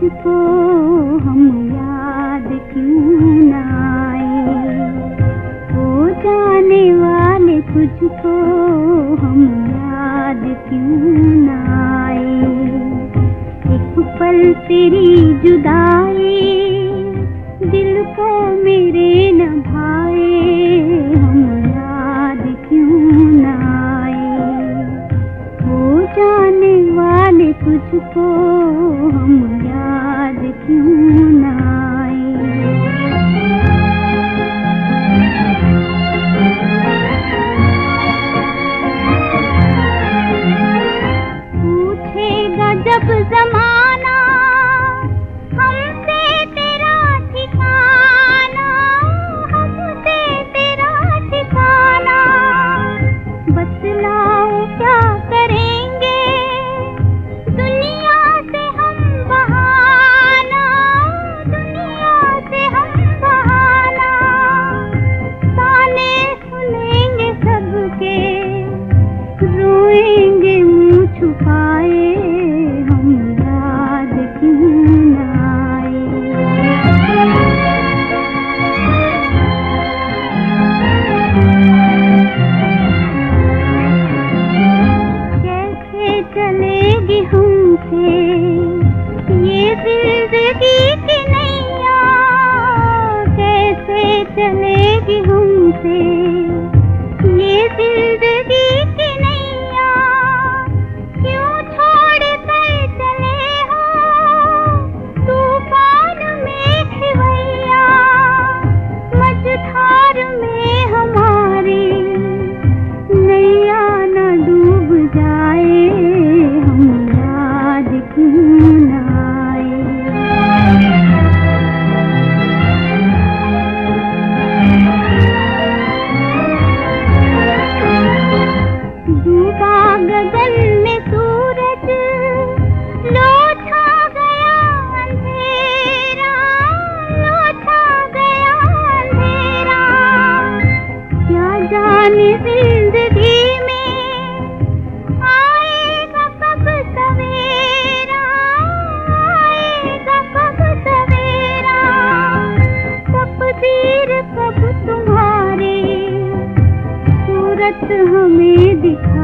तुझको हम याद क्यों ना आए? जाने वाले तुझको हम याद क्यों ना आए? एक पल तेरी जुदाई, दिल को मेरे जमा ये कैसे चलेगी हमसे? ये ज़िंदगी जीना हमें दिखा